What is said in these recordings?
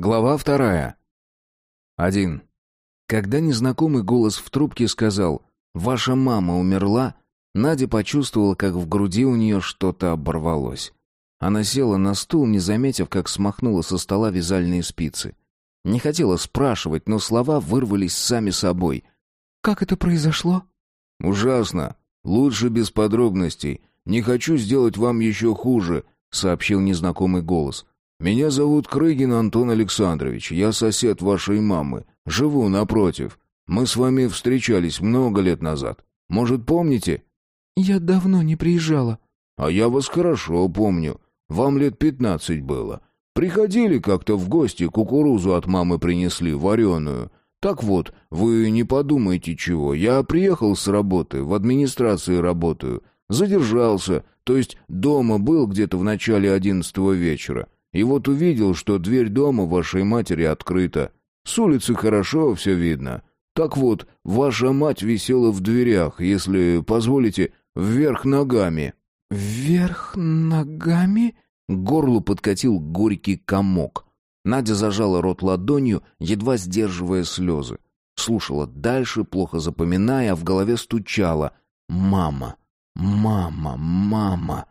Глава вторая. Один. Когда незнакомый голос в трубке сказал «Ваша мама умерла», Надя почувствовала, как в груди у нее что-то оборвалось. Она села на стул, не заметив, как смахнула со стола вязальные спицы. Не хотела спрашивать, но слова вырвались сами собой. «Как это произошло?» «Ужасно. Лучше без подробностей. Не хочу сделать вам еще хуже», — сообщил незнакомый голос. «Меня зовут Крыгин Антон Александрович. Я сосед вашей мамы. Живу напротив. Мы с вами встречались много лет назад. Может, помните?» «Я давно не приезжала». «А я вас хорошо помню. Вам лет пятнадцать было. Приходили как-то в гости, кукурузу от мамы принесли, вареную. Так вот, вы не подумайте чего. Я приехал с работы, в администрации работаю. Задержался, то есть дома был где-то в начале одиннадцатого вечера. И вот увидел, что дверь дома вашей матери открыта. С улицы хорошо все видно. Так вот, ваша мать висела в дверях, если позволите, вверх ногами. «Вверх ногами?» К горлу подкатил горький комок. Надя зажала рот ладонью, едва сдерживая слезы. Слушала дальше, плохо запоминая, а в голове стучала. «Мама! Мама! Мама!»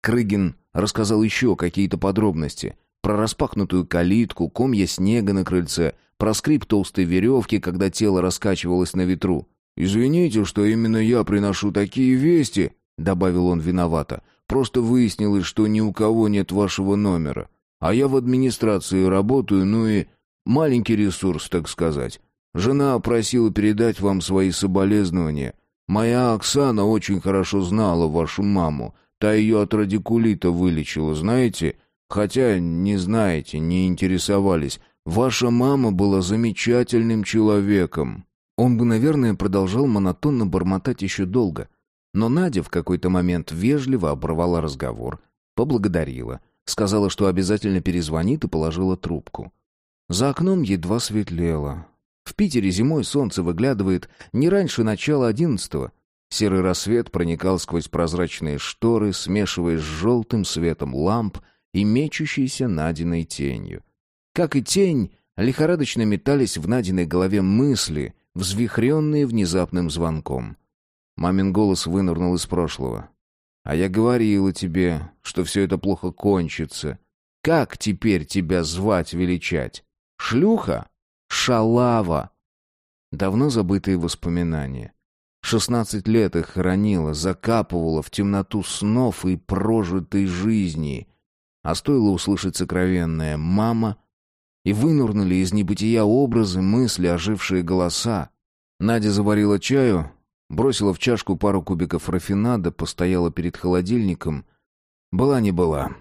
Крыгин рассказал еще какие-то подробности. Про распахнутую калитку, комья снега на крыльце, про скрип толстой веревки, когда тело раскачивалось на ветру. «Извините, что именно я приношу такие вести», — добавил он виновато. «Просто выяснилось, что ни у кого нет вашего номера. А я в администрации работаю, ну и маленький ресурс, так сказать. Жена просила передать вам свои соболезнования. Моя Оксана очень хорошо знала вашу маму. Та ее от радикулита вылечила, знаете? Хотя не знаете, не интересовались. Ваша мама была замечательным человеком». Он бы, наверное, продолжал монотонно бормотать еще долго. Но Надя в какой-то момент вежливо оборвала разговор, поблагодарила, сказала, что обязательно перезвонит и положила трубку. За окном едва светлело. В Питере зимой солнце выглядывает не раньше начала одиннадцатого. Серый рассвет проникал сквозь прозрачные шторы, смешиваясь с желтым светом ламп и мечущейся Надиной тенью. Как и тень, лихорадочно метались в Надиной голове мысли, взвихренные внезапным звонком. Мамин голос вынырнул из прошлого. «А я говорила тебе, что все это плохо кончится. Как теперь тебя звать величать? Шлюха? Шалава?» Давно забытые воспоминания. Шестнадцать лет их хоронила, закапывала в темноту снов и прожитой жизни. А стоило услышать сокровенное «мама», и вынурнули из небытия образы, мысли, ожившие голоса. Надя заварила чаю, бросила в чашку пару кубиков рафинада, постояла перед холодильником. Была не была.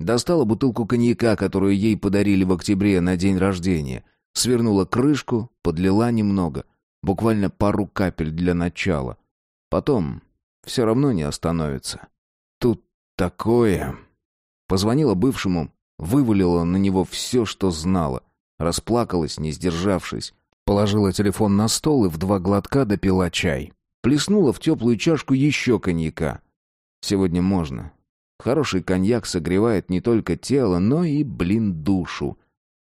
Достала бутылку коньяка, которую ей подарили в октябре на день рождения. Свернула крышку, подлила немного. Буквально пару капель для начала. Потом все равно не остановится. Тут такое... Позвонила бывшему, вывалила на него все, что знала. Расплакалась, не сдержавшись. Положила телефон на стол и в два глотка допила чай. Плеснула в теплую чашку еще коньяка. Сегодня можно. Хороший коньяк согревает не только тело, но и, блин, душу.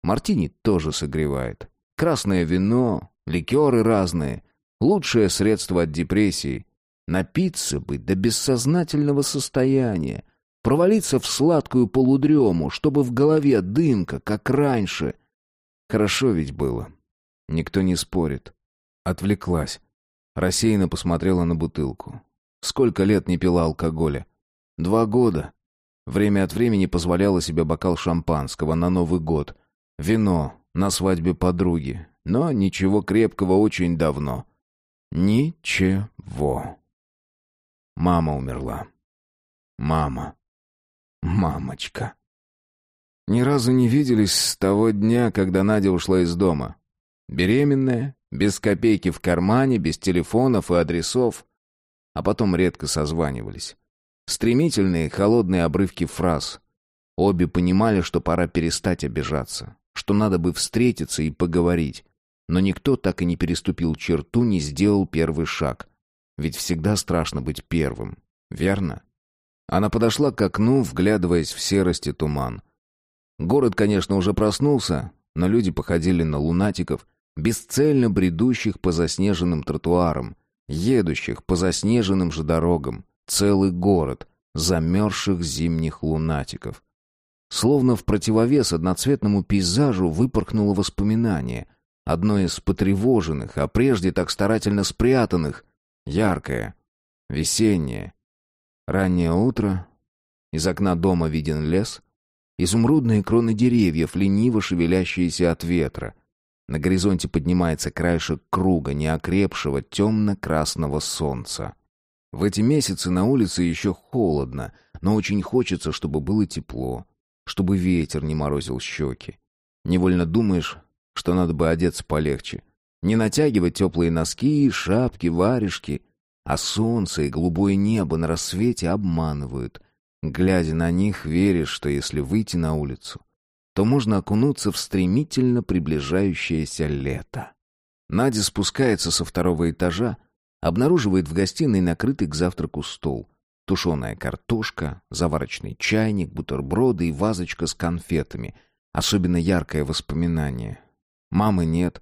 Мартини тоже согревает. Красное вино, ликеры разные. Лучшее средство от депрессии. Напиться бы до бессознательного состояния. Провалиться в сладкую полудрему, чтобы в голове дымка, как раньше. Хорошо ведь было. Никто не спорит. Отвлеклась. Рассеянно посмотрела на бутылку. Сколько лет не пила алкоголя? Два года. Время от времени позволяла себе бокал шампанского на Новый год. Вино на свадьбе подруги. Но ничего крепкого очень давно. Ничего. Мама умерла. Мама. Мамочка. Ни разу не виделись с того дня, когда Надя ушла из дома. Беременная, без копейки в кармане, без телефонов и адресов. А потом редко созванивались. Стремительные, холодные обрывки фраз. Обе понимали, что пора перестать обижаться, что надо бы встретиться и поговорить. Но никто так и не переступил черту, не сделал первый шаг. Ведь всегда страшно быть первым, верно? Она подошла к окну, вглядываясь в серость и туман. Город, конечно, уже проснулся, но люди походили на лунатиков, бесцельно бредущих по заснеженным тротуарам, едущих по заснеженным же дорогам. Целый город замерзших зимних лунатиков. Словно в противовес одноцветному пейзажу выпорхнуло воспоминание, одно из потревоженных, а прежде так старательно спрятанных, яркое, весеннее. Раннее утро, из окна дома виден лес, изумрудные кроны деревьев, лениво шевелящиеся от ветра. На горизонте поднимается краешек круга неокрепшего темно-красного солнца. В эти месяцы на улице еще холодно, но очень хочется, чтобы было тепло, чтобы ветер не морозил щеки. Невольно думаешь, что надо бы одеться полегче. Не натягивать теплые носки, шапки, варежки. А солнце и голубое небо на рассвете обманывают. Глядя на них, веришь, что если выйти на улицу, то можно окунуться в стремительно приближающееся лето. Надя спускается со второго этажа, обнаруживает в гостиной накрытый к завтраку стол. Тушеная картошка, заварочный чайник, бутерброды и вазочка с конфетами. Особенно яркое воспоминание. Мамы нет.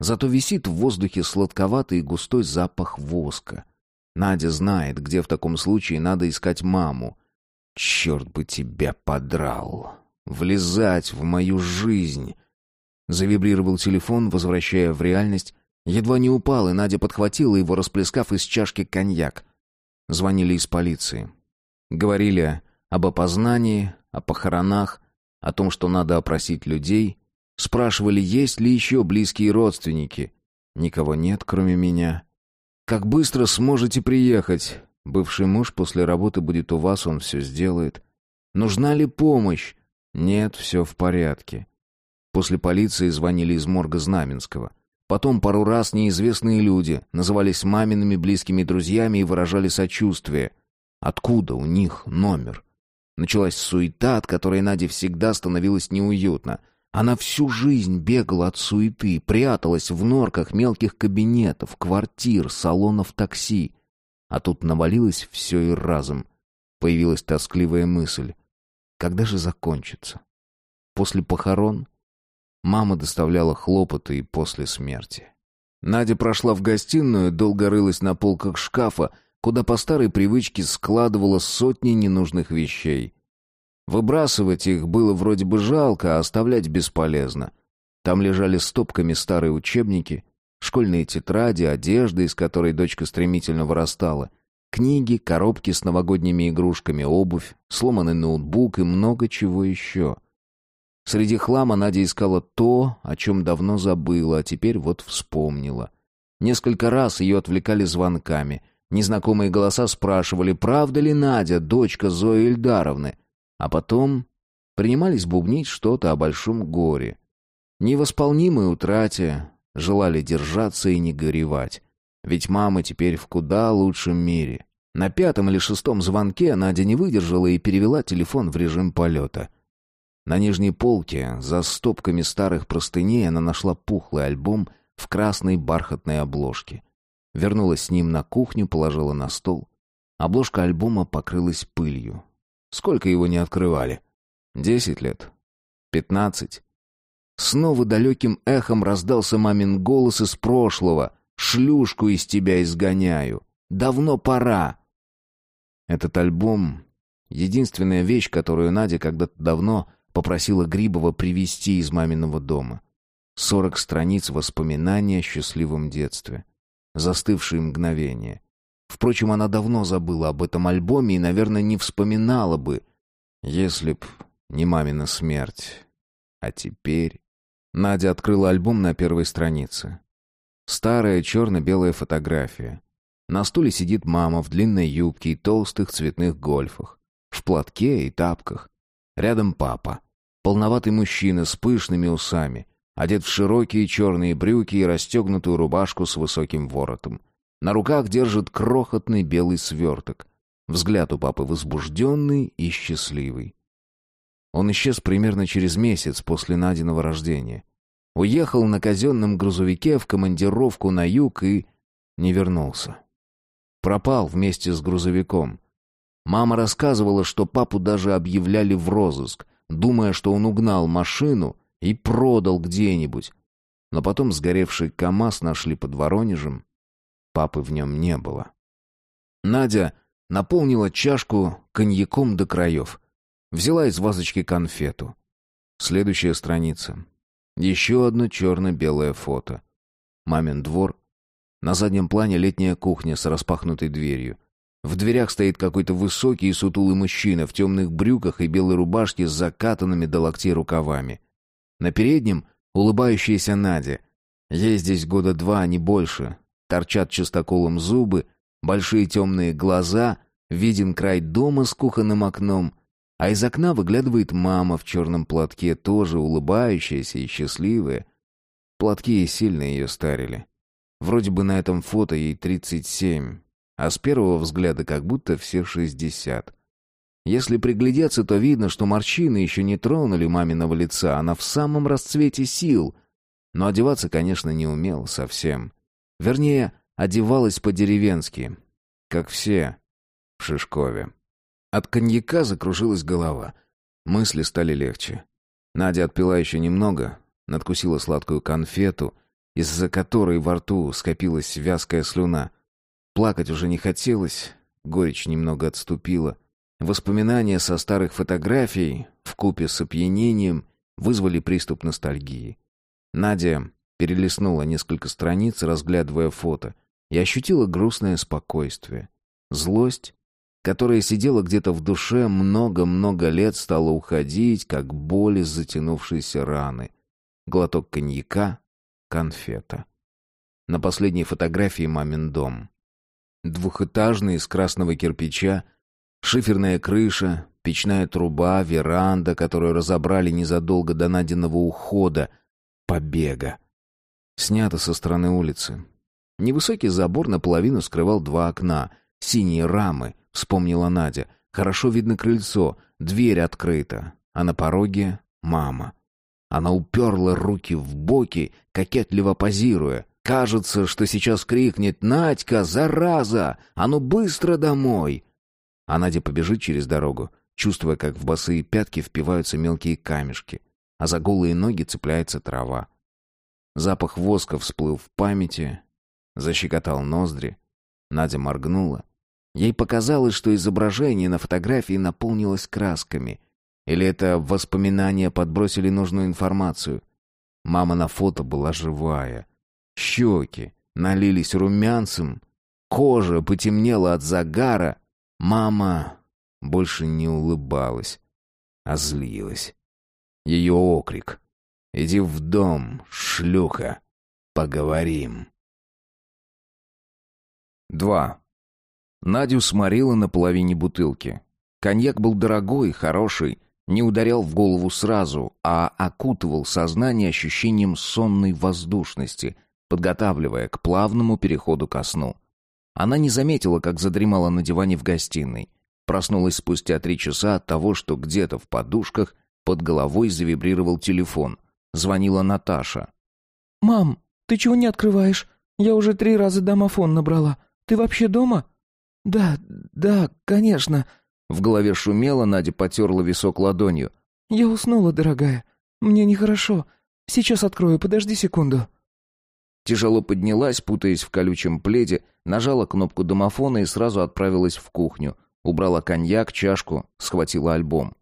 Зато висит в воздухе сладковатый и густой запах воска. Надя знает, где в таком случае надо искать маму. «Черт бы тебя подрал!» влезать в мою жизнь. Завибрировал телефон, возвращая в реальность. Едва не упал, и Надя подхватила его, расплескав из чашки коньяк. Звонили из полиции. Говорили об опознании, о похоронах, о том, что надо опросить людей. Спрашивали, есть ли еще близкие родственники. Никого нет, кроме меня. «Как быстро сможете приехать? Бывший муж после работы будет у вас, он все сделает. Нужна ли помощь? Нет, все в порядке. После полиции звонили из морга Знаменского. Потом пару раз неизвестные люди назывались мамиными близкими друзьями и выражали сочувствие. Откуда у них номер? Началась суета, от которой Наде всегда становилось неуютно. Она всю жизнь бегала от суеты, пряталась в норках мелких кабинетов, квартир, салонов такси. А тут навалилось все и разом. Появилась тоскливая мысль. Когда же закончится? После похорон? Мама доставляла хлопоты и после смерти. Надя прошла в гостиную, долго рылась на полках шкафа, куда по старой привычке складывала сотни ненужных вещей. Выбрасывать их было вроде бы жалко, а оставлять бесполезно. Там лежали стопками старые учебники, школьные тетради, одежда, из которой дочка стремительно вырастала — Книги, коробки с новогодними игрушками, обувь, сломанный ноутбук и много чего еще. Среди хлама Надя искала то, о чем давно забыла, а теперь вот вспомнила. Несколько раз ее отвлекали звонками. Незнакомые голоса спрашивали, правда ли Надя, дочка Зои Ильдаровны. А потом принимались бубнить что-то о большом горе. Невосполнимой утрате, желали держаться и не горевать. Ведь мама теперь в куда лучшем мире. На пятом или шестом звонке Надя не выдержала и перевела телефон в режим полета. На нижней полке, за стопками старых простыней, она нашла пухлый альбом в красной бархатной обложке. Вернулась с ним на кухню, положила на стол. Обложка альбома покрылась пылью. Сколько его не открывали? Десять лет? Пятнадцать? Снова далеким эхом раздался мамин голос из прошлого — Шлюшку из тебя изгоняю. Давно пора. Этот альбом — единственная вещь, которую Надя когда-то давно попросила Грибова привезти из маминого дома. Сорок страниц воспоминаний о счастливом детстве. Застывшие мгновения. Впрочем, она давно забыла об этом альбоме и, наверное, не вспоминала бы, если б не мамина смерть. А теперь... Надя открыла альбом на первой странице. Старая черно-белая фотография. На стуле сидит мама в длинной юбке и толстых цветных гольфах, в платке и тапках. Рядом папа. Полноватый мужчина с пышными усами, одет в широкие черные брюки и расстегнутую рубашку с высоким воротом. На руках держит крохотный белый сверток. Взгляд у папы возбужденный и счастливый. Он исчез примерно через месяц после Надиного рождения. Уехал на казенном грузовике в командировку на юг и не вернулся. Пропал вместе с грузовиком. Мама рассказывала, что папу даже объявляли в розыск, думая, что он угнал машину и продал где-нибудь. Но потом сгоревший КамАЗ нашли под Воронежем. Папы в нем не было. Надя наполнила чашку коньяком до краев. Взяла из вазочки конфету. Следующая страница. Еще одно черно-белое фото. Мамин двор. На заднем плане летняя кухня с распахнутой дверью. В дверях стоит какой-то высокий и сутулый мужчина в темных брюках и белой рубашке с закатанными до локтей рукавами. На переднем улыбающаяся Надя. Ей здесь года два, а не больше. Торчат чистоколом зубы, большие темные глаза, виден край дома с кухонным окном, а из окна выглядывает мама в черном платке, тоже улыбающаяся и счастливая. Платки сильно ее старили. Вроде бы на этом фото ей тридцать семь, а с первого взгляда как будто все шестьдесят. Если приглядеться, то видно, что морщины еще не тронули маминого лица, она в самом расцвете сил. Но одеваться, конечно, не умела совсем. Вернее, одевалась по-деревенски, как все в Шишкове. От коньяка закружилась голова. Мысли стали легче. Надя отпила еще немного, надкусила сладкую конфету, из-за которой во рту скопилась вязкая слюна. Плакать уже не хотелось, горечь немного отступила. Воспоминания со старых фотографий, вкупе с опьянением, вызвали приступ ностальгии. Надя перелистнула несколько страниц, разглядывая фото, и ощутила грустное спокойствие. Злость, которая сидела где-то в душе много-много лет, стала уходить, как боль из затянувшейся раны. Глоток коньяка, конфета. На последней фотографии мамин дом. Двухэтажный из красного кирпича, шиферная крыша, печная труба, веранда, которую разобрали незадолго до Надиного ухода, побега. Снято со стороны улицы. Невысокий забор наполовину скрывал два окна, синие рамы, вспомнила Надя. Хорошо видно крыльцо, дверь открыта, а на пороге мама. Она уперла руки в боки, кокетливо позируя. Кажется, что сейчас крикнет «Надька, зараза! А ну быстро домой!» А Надя побежит через дорогу, чувствуя, как в босые пятки впиваются мелкие камешки, а за голые ноги цепляется трава. Запах воска всплыл в памяти, защекотал ноздри. Надя моргнула. Ей показалось, что изображение на фотографии наполнилось красками. Или это воспоминания подбросили нужную информацию. Мама на фото была живая. Щеки налились румянцем, кожа потемнела от загара. Мама больше не улыбалась, а злилась. Ее окрик. «Иди в дом, шлюха, поговорим». Два. Надю сморила на половине бутылки. Коньяк был дорогой, хороший, не ударял в голову сразу, а окутывал сознание ощущением сонной воздушности, подготавливая к плавному переходу ко сну. Она не заметила, как задремала на диване в гостиной. Проснулась спустя три часа от того, что где-то в подушках под головой завибрировал телефон. Звонила Наташа. «Мам, ты чего не открываешь? Я уже три раза домофон набрала. Ты вообще дома?» «Да, да, конечно». В голове шумело, Надя потерла висок ладонью. «Я уснула, дорогая. Мне нехорошо. Сейчас открою, подожди секунду». Тяжело поднялась, путаясь в колючем пледе, нажала кнопку домофона и сразу отправилась в кухню. Убрала коньяк, чашку, схватила альбом.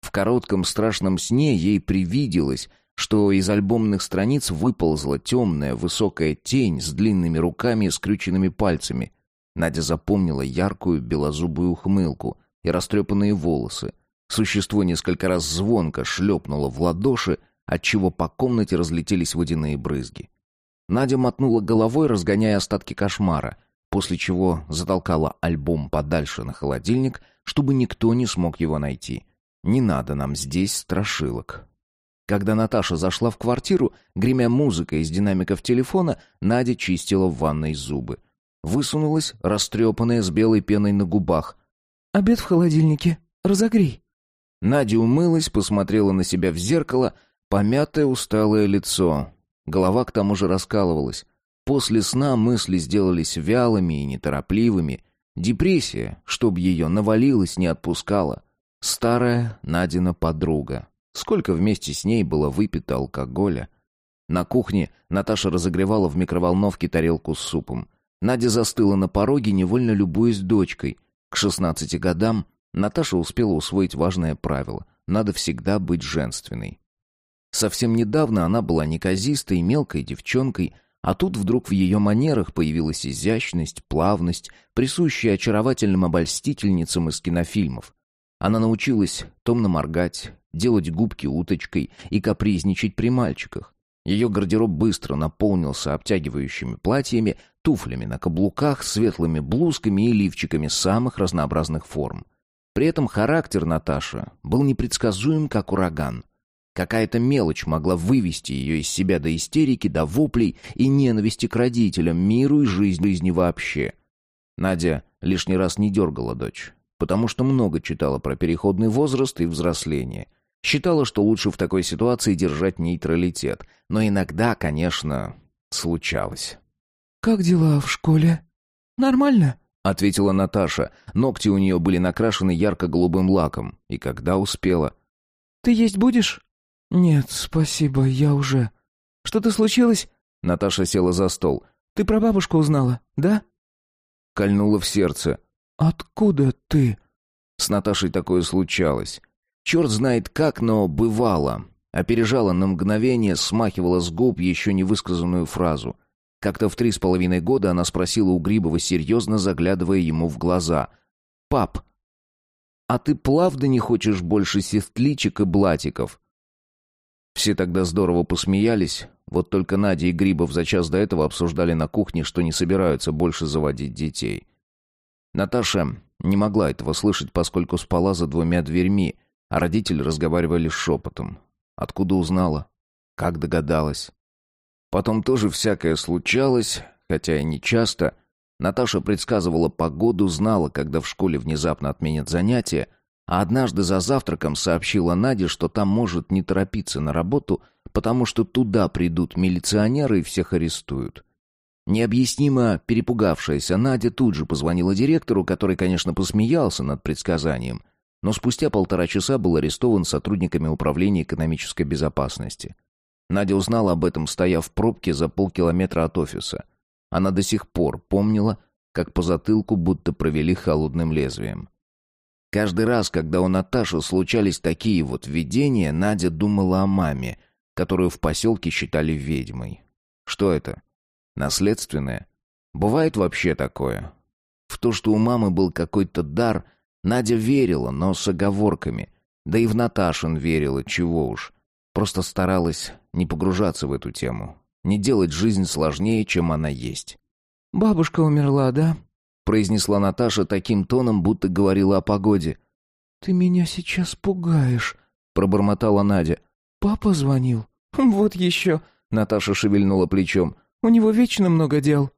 В коротком страшном сне ей привиделось, что из альбомных страниц выползла темная высокая тень с длинными руками и скрюченными пальцами. Надя запомнила яркую белозубую ухмылку и растрепанные волосы. Существо несколько раз звонко шлепнуло в ладоши, отчего по комнате разлетелись водяные брызги. Надя мотнула головой, разгоняя остатки кошмара, после чего затолкала альбом подальше на холодильник, чтобы никто не смог его найти. Не надо нам здесь страшилок. Когда Наташа зашла в квартиру, гремя музыкой из динамиков телефона, Надя чистила в ванной зубы. Высунулась, растрепанная, с белой пеной на губах. «Обед в холодильнике. Разогрей». Надя умылась, посмотрела на себя в зеркало, помятое усталое лицо. Голова к тому же раскалывалась. После сна мысли сделались вялыми и неторопливыми. Депрессия, чтоб ее навалилась, не отпускала. Старая Надина подруга. Сколько вместе с ней было выпито алкоголя. На кухне Наташа разогревала в микроволновке тарелку с супом. Надя застыла на пороге, невольно любуясь дочкой. К шестнадцати годам Наташа успела усвоить важное правило — надо всегда быть женственной. Совсем недавно она была неказистой, мелкой девчонкой, а тут вдруг в ее манерах появилась изящность, плавность, присущая очаровательным обольстительницам из кинофильмов. Она научилась томно моргать, делать губки уточкой и капризничать при мальчиках. Ее гардероб быстро наполнился обтягивающими платьями, туфлями на каблуках, светлыми блузками и лифчиками самых разнообразных форм. При этом характер Наташи был непредсказуем, как ураган. Какая-то мелочь могла вывести ее из себя до истерики, до воплей и ненависти к родителям, миру и жизни, жизни вообще. Надя лишний раз не дергала дочь, потому что много читала про переходный возраст и взросление — Считала, что лучше в такой ситуации держать нейтралитет, но иногда, конечно, случалось. «Как дела в школе? Нормально?» — ответила Наташа. Ногти у нее были накрашены ярко-голубым лаком. И когда успела. «Ты есть будешь?» «Нет, спасибо, я уже...» «Что-то случилось?» Наташа села за стол. «Ты про бабушку узнала, да?» Кольнула в сердце. «Откуда ты?» С Наташей такое случалось. Черт знает как, но бывало. Опережала на мгновение, смахивала с губ еще не высказанную фразу. Как-то в три с половиной года она спросила у Грибова, серьезно заглядывая ему в глаза. «Пап, а ты плавно не хочешь больше сестличек и блатиков?» Все тогда здорово посмеялись, вот только Надя и Грибов за час до этого обсуждали на кухне, что не собираются больше заводить детей. Наташа не могла этого слышать, поскольку спала за двумя дверьми, а родители разговаривали шепотом. Откуда узнала? Как догадалась? Потом тоже всякое случалось, хотя и не часто. Наташа предсказывала погоду, знала, когда в школе внезапно отменят занятия, а однажды за завтраком сообщила Наде, что там может не торопиться на работу, потому что туда придут милиционеры и всех арестуют. Необъяснимо перепугавшаяся Надя тут же позвонила директору, который, конечно, посмеялся над предсказанием, но спустя полтора часа был арестован сотрудниками Управления экономической безопасности. Надя узнала об этом, стоя в пробке за полкилометра от офиса. Она до сих пор помнила, как по затылку будто провели холодным лезвием. Каждый раз, когда у Наташи случались такие вот видения, Надя думала о маме, которую в поселке считали ведьмой. Что это? Наследственное? Бывает вообще такое? В то, что у мамы был какой-то дар – Надя верила, но с оговорками. Да и в Наташин верила, чего уж. Просто старалась не погружаться в эту тему. Не делать жизнь сложнее, чем она есть. «Бабушка умерла, да?» произнесла Наташа таким тоном, будто говорила о погоде. «Ты меня сейчас пугаешь», — пробормотала Надя. «Папа звонил». «Вот еще», — Наташа шевельнула плечом. «У него вечно много дел».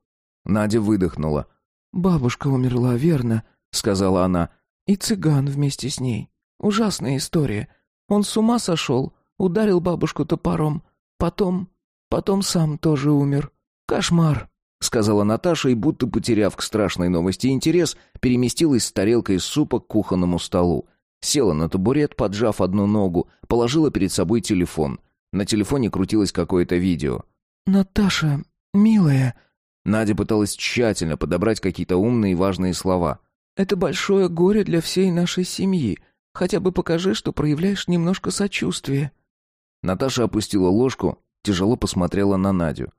Надя выдохнула. «Бабушка умерла, верно?» — сказала она. И цыган вместе с ней. Ужасная история. Он с ума сошел, ударил бабушку топором. Потом... потом сам тоже умер. Кошмар. — сказала Наташа и, будто потеряв к страшной новости интерес, переместилась с тарелкой супа к кухонному столу. Села на табурет, поджав одну ногу, положила перед собой телефон. На телефоне крутилось какое-то видео. «Наташа, милая...» Надя пыталась тщательно подобрать какие-то умные и важные слова. Это большое горе для всей нашей семьи. Хотя бы покажи, что проявляешь немножко сочувствия». Наташа опустила ложку, тяжело посмотрела на Надю.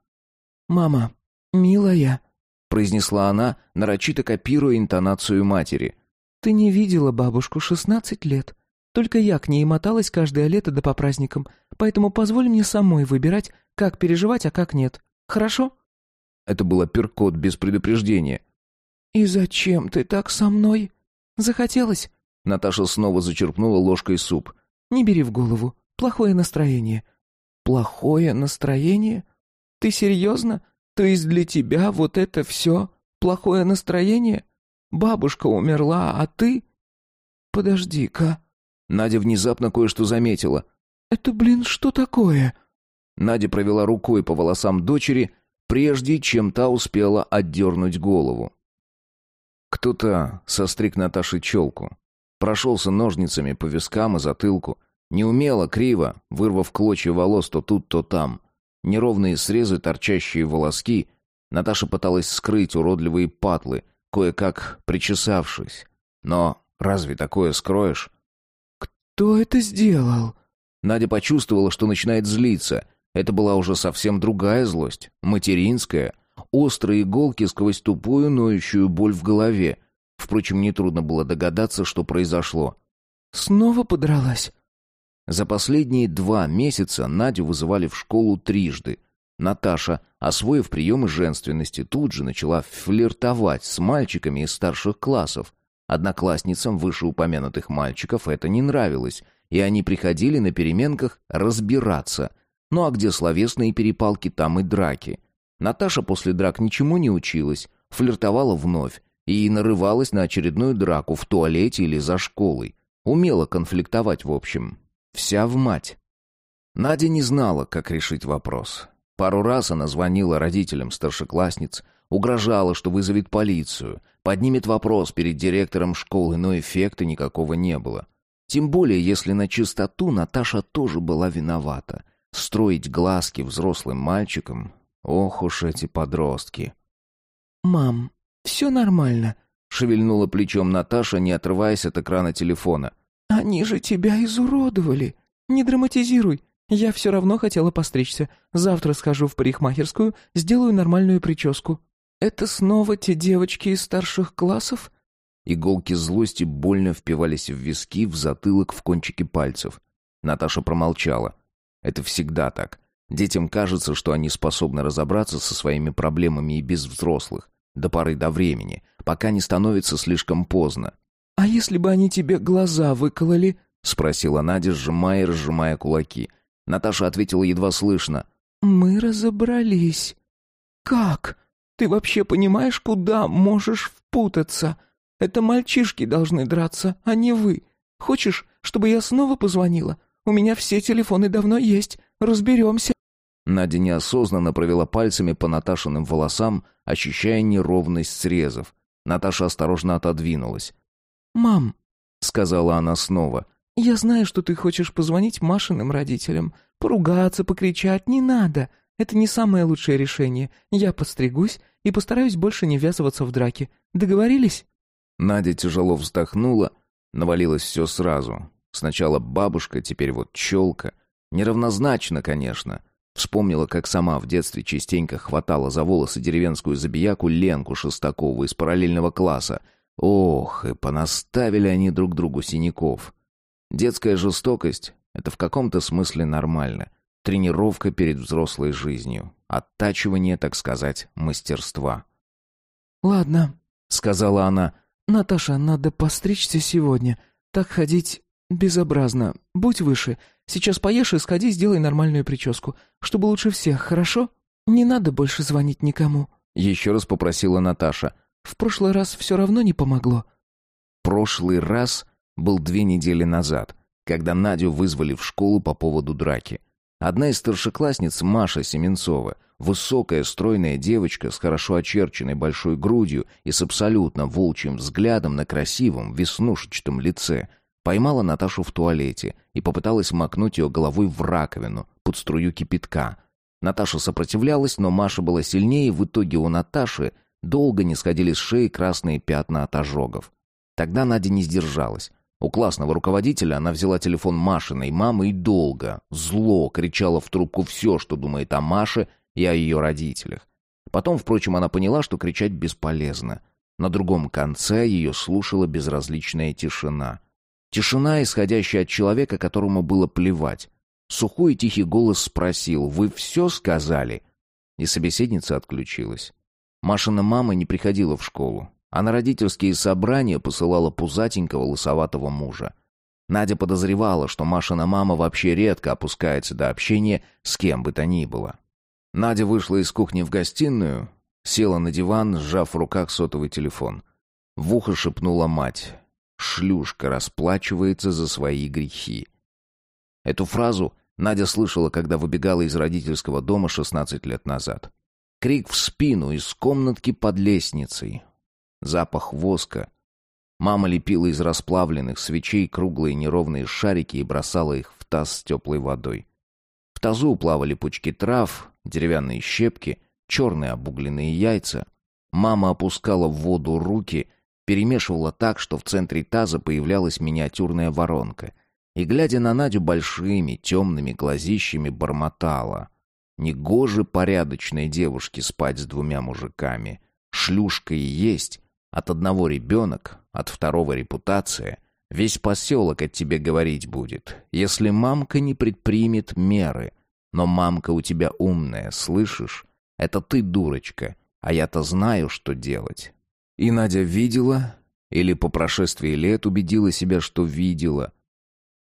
«Мама, милая», — произнесла она, нарочито копируя интонацию матери. «Ты не видела бабушку шестнадцать лет. Только я к ней моталась каждое лето да по праздникам, поэтому позволь мне самой выбирать, как переживать, а как нет. Хорошо?» Это был апперкот без предупреждения. «И зачем ты так со мной?» «Захотелось?» Наташа снова зачерпнула ложкой суп. «Не бери в голову. Плохое настроение». «Плохое настроение? Ты серьезно? То есть для тебя вот это все плохое настроение? Бабушка умерла, а ты...» «Подожди-ка». Надя внезапно кое-что заметила. «Это, блин, что такое?» Надя провела рукой по волосам дочери, прежде чем та успела отдернуть голову. Кто-то состриг Наташе челку. Прошелся ножницами по вискам и затылку. Неумело, криво, вырвав клочья волос то тут, то там. Неровные срезы, торчащие волоски. Наташа пыталась скрыть уродливые патлы, кое-как причесавшись. Но разве такое скроешь? «Кто это сделал?» Надя почувствовала, что начинает злиться. Это была уже совсем другая злость, материнская, острые иголки сквозь тупую ноющую боль в голове. Впрочем, нетрудно было догадаться, что произошло. «Снова подралась?» За последние два месяца Надю вызывали в школу трижды. Наташа, освоив приемы женственности, тут же начала флиртовать с мальчиками из старших классов. Одноклассницам вышеупомянутых мальчиков это не нравилось, и они приходили на переменках разбираться. Ну а где словесные перепалки, там и драки. Наташа после драк ничему не училась, флиртовала вновь и нарывалась на очередную драку в туалете или за школой. Умела конфликтовать в общем. Вся в мать. Надя не знала, как решить вопрос. Пару раз она звонила родителям старшеклассниц, угрожала, что вызовет полицию, поднимет вопрос перед директором школы, но эффекта никакого не было. Тем более, если на чистоту Наташа тоже была виновата. Строить глазки взрослым мальчикам — ох уж эти подростки. «Мам, все нормально», — шевельнула плечом Наташа, не отрываясь от экрана телефона. «Они же тебя изуродовали. Не драматизируй. Я все равно хотела постричься. Завтра схожу в парикмахерскую, сделаю нормальную прическу». «Это снова те девочки из старших классов?» Иголки злости больно впивались в виски, в затылок, в кончики пальцев. Наташа промолчала. Это всегда так. Детям кажется, что они способны разобраться со своими проблемами и без взрослых, до поры до времени, пока не становится слишком поздно. «А если бы они тебе глаза выкололи?» — спросила Надя, сжимая и разжимая кулаки. Наташа ответила едва слышно. «Мы разобрались». «Как? Ты вообще понимаешь, куда можешь впутаться?» Это мальчишки должны драться, а не вы. Хочешь, чтобы я снова позвонила? У меня все телефоны давно есть. Разберемся». Надя неосознанно провела пальцами по Наташиным волосам, ощущая неровность срезов. Наташа осторожно отодвинулась. «Мам», — сказала она снова, — «я знаю, что ты хочешь позвонить Машиным родителям. Поругаться, покричать не надо. Это не самое лучшее решение. Я подстригусь и постараюсь больше не ввязываться в драки. Договорились?» Надя тяжело вздохнула, навалилось все сразу. Сначала бабушка, теперь вот челка. Неравнозначно, конечно. Вспомнила, как сама в детстве частенько хватала за волосы деревенскую забияку Ленку Шестакову из параллельного класса. Ох, и понаставили они друг другу синяков. Детская жестокость — это в каком-то смысле нормально. Тренировка перед взрослой жизнью. Оттачивание, так сказать, мастерства. «Ладно», — сказала она, «Наташа, надо постричься сегодня. Так ходить безобразно. Будь выше. Сейчас поешь и сходи, сделай нормальную прическу. Чтобы лучше всех, хорошо? Не надо больше звонить никому». Еще раз попросила Наташа. «В прошлый раз все равно не помогло». Прошлый раз был две недели назад, когда Надю вызвали в школу по поводу драки. Одна из старшеклассниц, Маша Семенцова, высокая стройная девочка с хорошо очерченной большой грудью и с абсолютно волчьим взглядом на красивом веснушечном лице, поймала Наташу в туалете и попыталась макнуть ее головой в раковину под струю кипятка. Наташа сопротивлялась, но Маша была сильнее, и в итоге у Наташи долго не сходили с шеи красные пятна от ожогов. Тогда Надя не сдержалась. У классного руководителя она взяла телефон Машиной мамы и долго, зло кричала в трубку все, что думает о Маше и о ее родителях. Потом, впрочем, она поняла, что кричать бесполезно. На другом конце ее слушала безразличная тишина. Тишина, исходящая от человека, которому было плевать. Сухой и тихий голос спросил «Вы все сказали?» И собеседница отключилась. Машина мама не приходила в школу а на родительские собрания посылала пузатенького лысоватого мужа. Надя подозревала, что Машина мама вообще редко опускается до общения с кем бы то ни было. Надя вышла из кухни в гостиную, села на диван, сжав в руках сотовый телефон. В ухо шепнула мать. «Шлюшка расплачивается за свои грехи». Эту фразу Надя слышала, когда выбегала из родительского дома 16 лет назад. Крик в спину из комнатки под лестницей запах воска. Мама лепила из расплавленных свечей круглые неровные шарики и бросала их в таз с теплой водой. В тазу плавали пучки трав, деревянные щепки, черные обугленные яйца. Мама опускала в воду руки, перемешивала так, что в центре таза появлялась миниатюрная воронка. И, глядя на Надю большими темными глазищами, бормотала. Негоже порядочной девушке спать с двумя мужиками. Шлюшка и есть. От одного ребенок, от второго репутация. Весь поселок от тебе говорить будет, если мамка не предпримет меры. Но мамка у тебя умная, слышишь? Это ты дурочка, а я-то знаю, что делать. И Надя видела, или по прошествии лет убедила себя, что видела,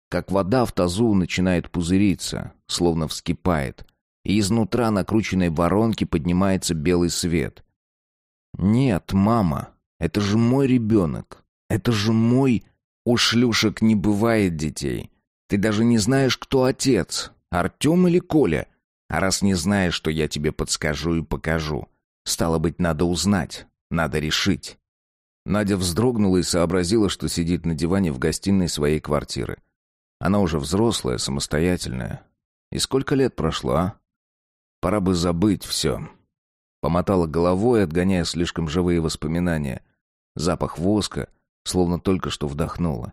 как вода в тазу начинает пузыриться, словно вскипает, и изнутра накрученной воронки поднимается белый свет. «Нет, мама, это же мой ребенок. Это же мой... У шлюшек не бывает детей. Ты даже не знаешь, кто отец, Артем или Коля. А раз не знаешь, что я тебе подскажу и покажу. Стало быть, надо узнать, надо решить». Надя вздрогнула и сообразила, что сидит на диване в гостиной своей квартиры. Она уже взрослая, самостоятельная. И сколько лет прошло, а? Пора бы забыть все. Помотала головой, отгоняя слишком живые воспоминания. Запах воска, словно только что вдохнула.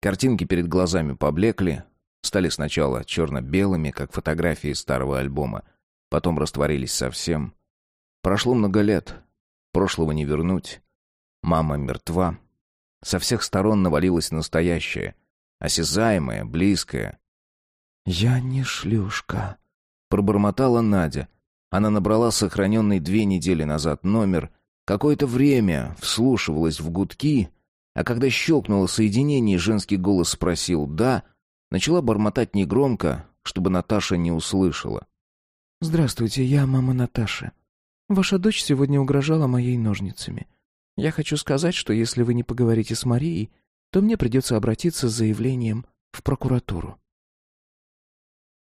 Картинки перед глазами поблекли, стали сначала черно-белыми, как фотографии старого альбома, потом растворились совсем. Прошло много лет, прошлого не вернуть. Мама мертва. Со всех сторон навалилось настоящее, осязаемое, близкое. «Я не шлюшка», — пробормотала Надя. Она набрала сохраненный две недели назад номер — Какое-то время вслушивалась в гудки, а когда щелкнуло соединение, женский голос спросил «да», начала бормотать негромко, чтобы Наташа не услышала. «Здравствуйте, я мама Наташи. Ваша дочь сегодня угрожала моей ножницами. Я хочу сказать, что если вы не поговорите с Марией, то мне придется обратиться с заявлением в прокуратуру».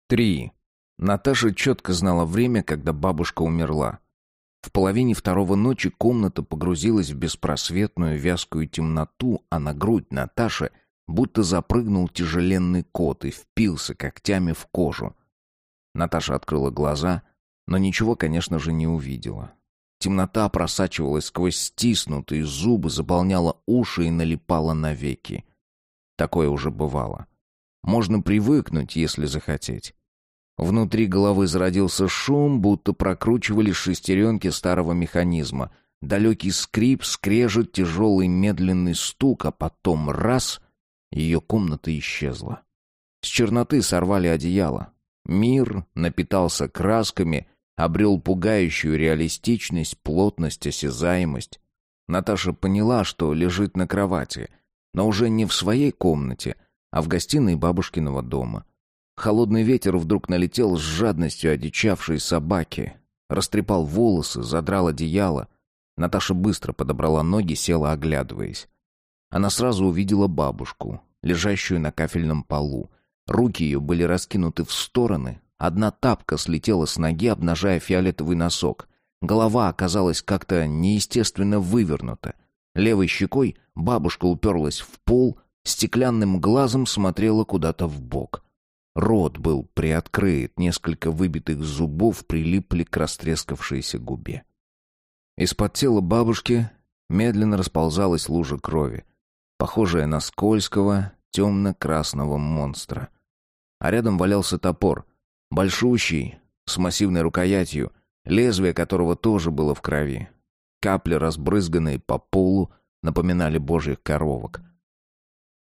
Три. Наташа четко знала время, когда бабушка умерла. В половине второго ночи комната погрузилась в беспросветную вязкую темноту, а на грудь Наташи будто запрыгнул тяжеленный кот и впился когтями в кожу. Наташа открыла глаза, но ничего, конечно же, не увидела. Темнота просачивалась сквозь стиснутые зубы, заполняла уши и налипала на веки. Такое уже бывало. Можно привыкнуть, если захотеть. Внутри головы зародился шум, будто прокручивали шестеренки старого механизма. Далекий скрип, скрежет, тяжелый медленный стук, а потом раз — ее комната исчезла. С черноты сорвали одеяло. Мир напитался красками, обрел пугающую реалистичность, плотность, осязаемость. Наташа поняла, что лежит на кровати, но уже не в своей комнате, а в гостиной бабушкиного дома. Холодный ветер вдруг налетел с жадностью одичавшей собаки. Растрепал волосы, задрал одеяло. Наташа быстро подобрала ноги, села, оглядываясь. Она сразу увидела бабушку, лежащую на кафельном полу. Руки ее были раскинуты в стороны. Одна тапка слетела с ноги, обнажая фиолетовый носок. Голова оказалась как-то неестественно вывернута. Левой щекой бабушка уперлась в пол, стеклянным глазом смотрела куда-то в бок. Рот был приоткрыт, несколько выбитых зубов прилипли к растрескавшейся губе. Из-под тела бабушки медленно расползалась лужа крови, похожая на скользкого, темно-красного монстра. А рядом валялся топор, большущий, с массивной рукоятью, лезвие которого тоже было в крови. Капли, разбрызганные по полу, напоминали божьих коровок.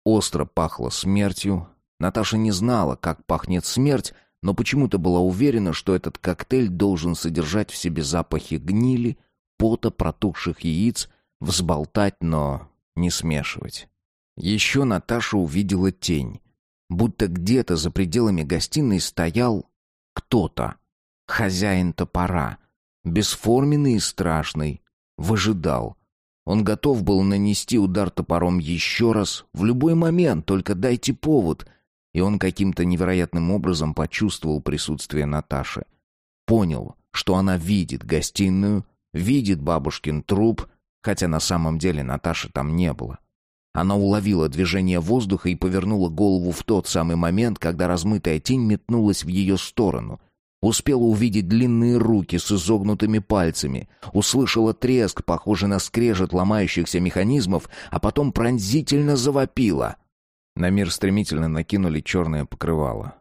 Остро пахло смертью, Наташа не знала, как пахнет смерть, но почему-то была уверена, что этот коктейль должен содержать в себе запахи гнили, пота, протухших яиц, взболтать, но не смешивать. Еще Наташа увидела тень. Будто где-то за пределами гостиной стоял кто-то. Хозяин топора. Бесформенный и страшный. Выжидал. Он готов был нанести удар топором еще раз, в любой момент, только дайте повод, и он каким-то невероятным образом почувствовал присутствие Наташи. Понял, что она видит гостиную, видит бабушкин труп, хотя на самом деле Наташи там не было. Она уловила движение воздуха и повернула голову в тот самый момент, когда размытая тень метнулась в ее сторону. Успела увидеть длинные руки с изогнутыми пальцами, услышала треск, похожий на скрежет ломающихся механизмов, а потом пронзительно завопила. На мир стремительно накинули черное покрывало.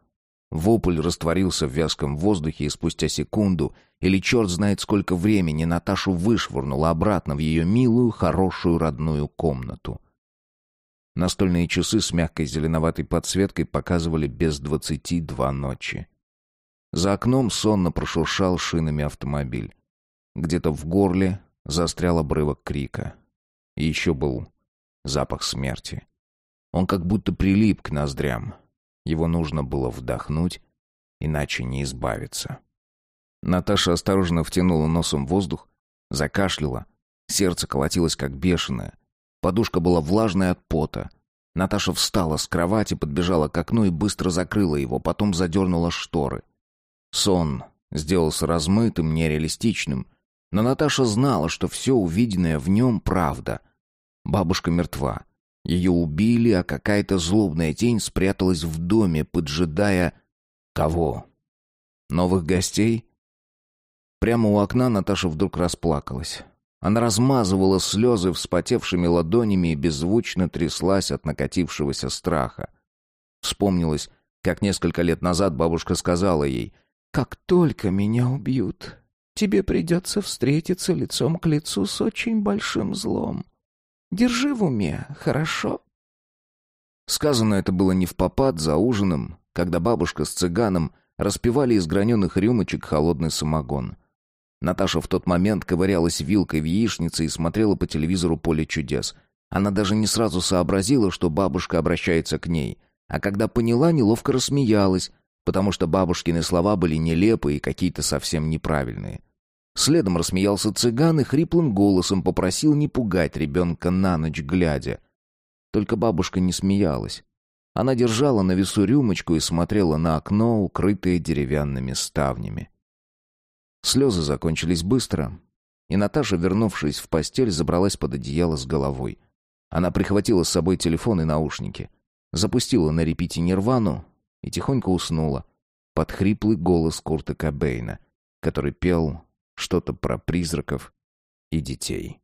Вопль растворился в вязком воздухе, и спустя секунду, или черт знает сколько времени, Наташу вышвырнула обратно в ее милую, хорошую родную комнату. Настольные часы с мягкой зеленоватой подсветкой показывали без двадцати два ночи. За окном сонно прошуршал шинами автомобиль. Где-то в горле застрял обрывок крика. И еще был запах смерти. Он как будто прилип к ноздрям. Его нужно было вдохнуть, иначе не избавиться. Наташа осторожно втянула носом воздух, закашляла. Сердце колотилось как бешеное. Подушка была влажная от пота. Наташа встала с кровати, подбежала к окну и быстро закрыла его, потом задернула шторы. Сон сделался размытым, нереалистичным, но Наташа знала, что все увиденное в нем правда. Бабушка мертва. Ее убили, а какая-то злобная тень спряталась в доме, поджидая... Кого? Новых гостей? Прямо у окна Наташа вдруг расплакалась. Она размазывала слезы вспотевшими ладонями и беззвучно тряслась от накатившегося страха. Вспомнилось, как несколько лет назад бабушка сказала ей, «Как только меня убьют, тебе придется встретиться лицом к лицу с очень большим злом. Держи в уме, хорошо?» Сказано это было не в попад за ужином, когда бабушка с цыганом распивали из граненых рюмочек холодный самогон. Наташа в тот момент ковырялась вилкой в яичнице и смотрела по телевизору «Поле чудес». Она даже не сразу сообразила, что бабушка обращается к ней. А когда поняла, неловко рассмеялась, потому что бабушкины слова были нелепые и какие-то совсем неправильные. Следом рассмеялся цыган и хриплым голосом попросил не пугать ребенка на ночь глядя. Только бабушка не смеялась. Она держала на весу рюмочку и смотрела на окно, укрытое деревянными ставнями. Слезы закончились быстро, и Наташа, вернувшись в постель, забралась под одеяло с головой. Она прихватила с собой телефон и наушники, запустила на репите Нирвану и тихонько уснула под хриплый голос Курта Кобейна, который пел что-то про призраков и детей.